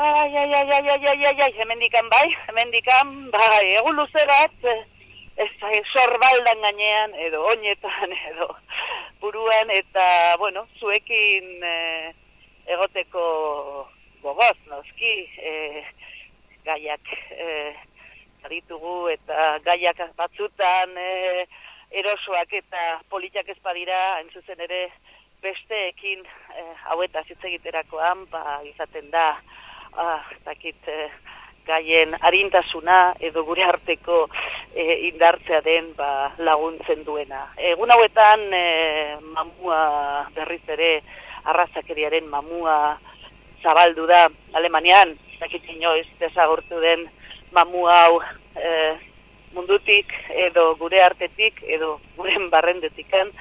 Ai, ai, ai, ai, ai, ai, ai, ai, hemen dikan bai, hemen dikan, bai, egun luzerat, ez, ez sorbaldan gainean, edo oinetan, edo buruan, eta, bueno, zuekin e, egoteko gogoz, noski, e, gaiak e, aditugu, eta gaiak batzutan e, erosoak eta politiak ezpadira, hain zuzen ere, besteekin e, hauetaz hitz egiterakoan, ba, izaten da, ah, takit, eh, gaien harintasuna edo gure arteko eh, indartzea den ba, laguntzen duena. Egun hauetan eh, mamua berriz ere arrazakeriaren mamua zabaldu da Alemanian, takit inoiz desagortu den mamua hau eh, mundutik edo gure artetik edo guren barrendetikan,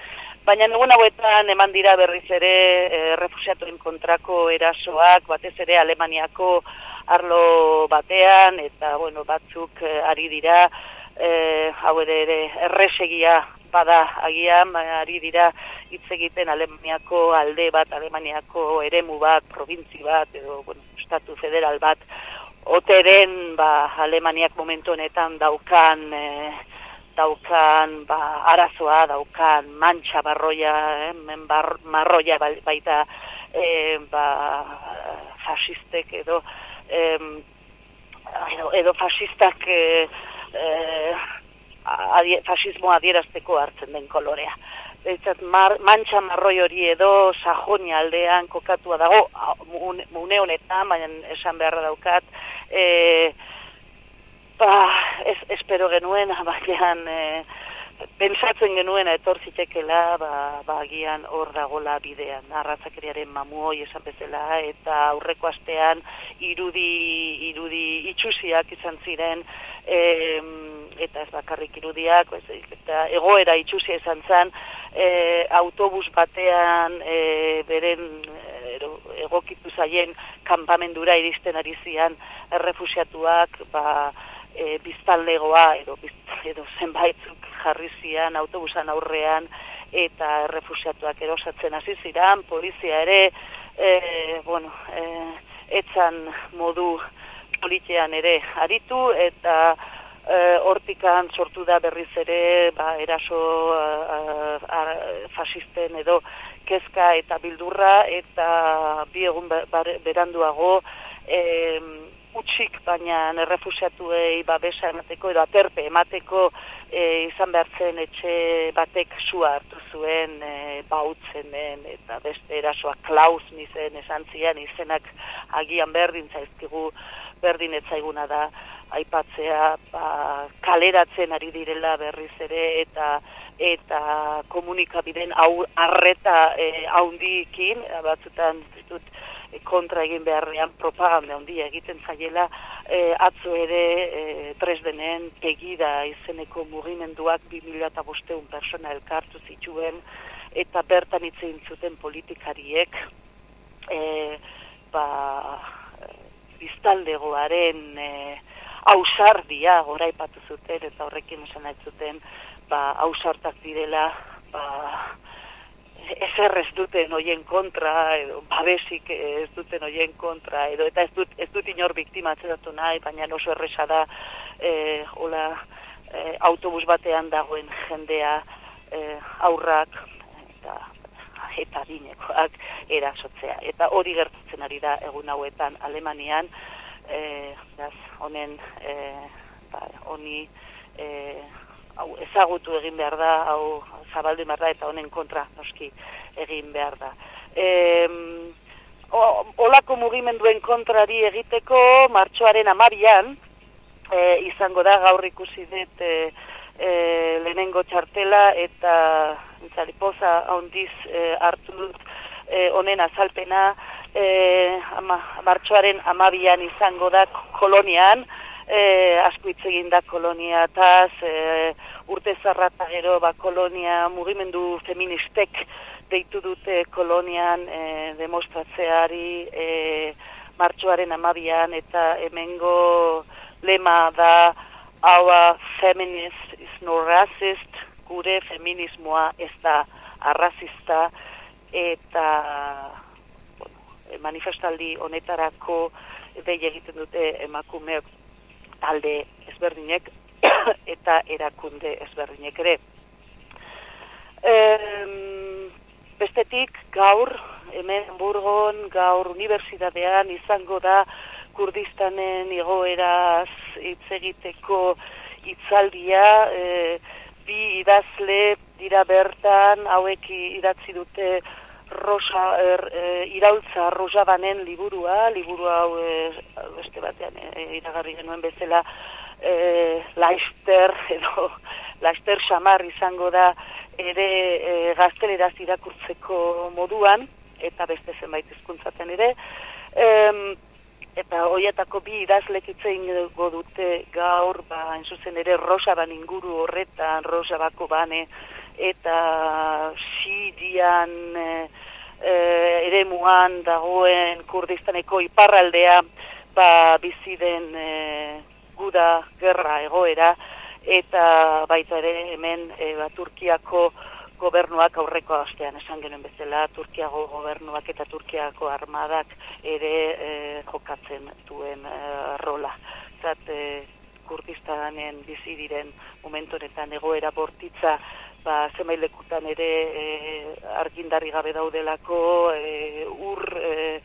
Baina egun hauetan eman dira berriz ere e, refusiatuen kontrako erasoak, batez ere Alemaniako arlo batean, eta bueno, batzuk e, ari dira, e, hau ere erresegia bada agian, ari dira hitz egiten Alemaniako alde bat, Alemaniako eremu bat, provintzi bat, edo bueno, estatu federal bat, oteren ba, Alemaniak momentu honetan daukan... E, daukan ba, arazoa, daukan mantxa barroia, eh, bar, marroia baita eh, ba, fasistek edo eh, edo, edo fasistak eh, eh, adie, fasismo adierazteko hartzen den kolorea. Ezat, mar, mantxa marroi hori edo sajonia aldean kokatua dago, mune honetan, baina esan beharra daukat, eh, Ba, ez, espero genuen, bagian, e, pensatzen genuen etor zitekela, ba, bagian hor dagola bidean, arratzakeriaren mamu hoi esan bezala, eta aurreko astean irudi, irudi itxusiak izan ziren, e, eta ez bakarrik irudiak, ez, eta egoera itxusia izan zen, e, autobus batean, e, beren, egokitu zaien kanpamendura iristen ari zian errefusiatuak, ba, e, biztaldegoa edo, edo zenbaitzuk jarri zian autobusan aurrean eta errefusiatuak erosatzen hasi ziran, polizia ere, e, bueno, e, etzan modu politian ere aritu eta e, hortikan sortu da berriz ere ba, eraso a, fasisten edo kezka eta bildurra eta bi egun beranduago e, utxik baina errefusiatuei babesa emateko edo aterpe emateko e, izan behar zen etxe batek sua hartu zuen e, bautzen den eta beste erasoa klaus nizen esan zian izenak agian berdin zaizkigu berdin etzaiguna da aipatzea ba, kaleratzen ari direla berriz ere eta eta komunikabiden hau arreta e, haundikin batzutan ditut kontra egin beharrean propaganda handia egiten zaiela e, atzo ere e, Dresdenen pegida izeneko mugimenduak 2005 persona elkartu zituen eta bertan itzein zuten politikariek e, ba, biztaldegoaren e, ausardia gora ipatu zuten eta horrekin esan zuten ba, ausartak direla ba, ezer ez duten hoien kontra, edo babesik ez duten hoien kontra, edo eta ez dut, ez dut inor biktima atzeratu nahi, baina oso erresa da, e, hola, e, autobus batean dagoen jendea e, aurrak, eta eta dinekoak erasotzea. Eta hori gertatzen ari da egun hauetan Alemanian, e, honen, e, ba, honi, e, hau ezagutu egin behar da, hau zabaldu behar da, eta honen kontra noski egin behar da. E, olako mugimenduen kontrari egiteko, martxoaren amabian, e, izango da gaur ikusi dut e, e, lehenengo txartela, eta poza handiz e, hartu dut e, honen azalpena, e, ama, martxoaren amabian izango da kolonian, e, asko hitz egin da kolonia eta e, urte zarrata gero ba, kolonia mugimendu feministek deitu dute kolonian e, demostratzeari e, martxoaren amabian eta hemengo lema da our feminist is no racist gure feminismoa ez da arrazista. Eta bueno, manifestaldi honetarako dei egiten dute emakumeok talde ezberdinek eta erakunde ezberdinek ere. Em, bestetik gaur, hemen Burgon, gaur unibertsitatean izango da Kurdistanen igoeraz hitz egiteko hitzaldia, e, bi idazle dira bertan, hauek idatzi dute Rosa, er, e, iraultza Rosabanen liburua, liburu hau e, beste batean e, iragarri genuen bezala e, Laister edo Laister Samar izango da ere e, gazteleraz irakurtzeko moduan eta beste zenbait hizkuntzaten ere. E, eta hoietako bi idazlek itzein dute gaur, ba, enzuzen ere Rosaban inguru horretan, Rosabako bane, eta Sirian e, e, ere muan dagoen kurdistaneko iparraldea ba, bizi den e, guda gerra egoera eta baita ere hemen e, ba, Turkiako gobernuak aurreko astean esan genuen bezala Turkiago gobernuak eta Turkiako armadak ere e, jokatzen duen e, rola. Zat, e, Kurdistanen bizi diren momentoretan egoera bortitza ba, lekutan ere e, argindarri gabe daudelako, e, ur e,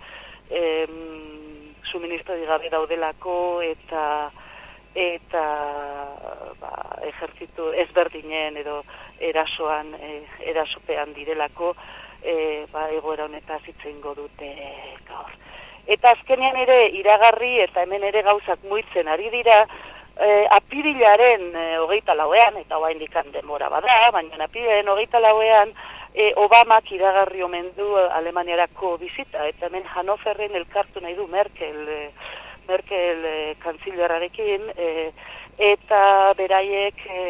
e, suministrari gabe daudelako, eta eta ba, ejertzitu ezberdinen edo erasoan, e, erasopean direlako, e, ba, egoera honetaz itzen dute gaur. Eta azkenean ere iragarri eta hemen ere gauzak muitzen ari dira, e, apirilaren e, hogeita lauean, eta hoa indikan demora bada, baina apirilaren hogeita lauean, e, Obamak iragarri omen du Alemaniarako bizita, eta hemen Hanoverren elkartu nahi du Merkel, e, Merkel e, kantzilerarekin, e, eta beraiek e,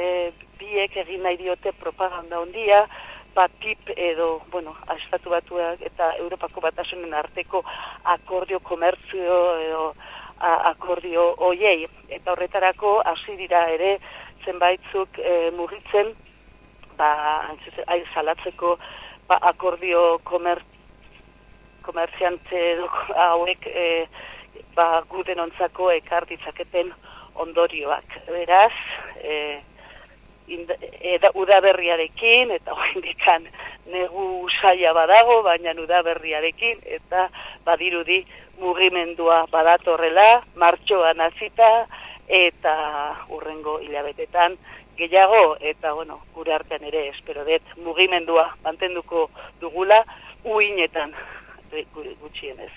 biek egin nahi diote propaganda ondia, bat tip edo, bueno, estatu batuak eta Europako batasunen arteko akordio komertzio edo akordio hoiei. Eta horretarako hasi dira ere zenbaitzuk e, mugitzen ba hain salatzeko ba, akordio komer komerziante hauek e, ba gudenontzako ekar ditzaketen ondorioak. Beraz e, Eda, udaberriarekin eta oraindikan negu saia badago baina udaberriarekin eta badirudi mugimendua badatorrela, martxoan hasita eta urrengo hilabetetan gehiago eta bueno, gure artean ere espero dut mugimendua mantenduko dugula uinetan gutxienez.